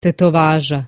tetovaža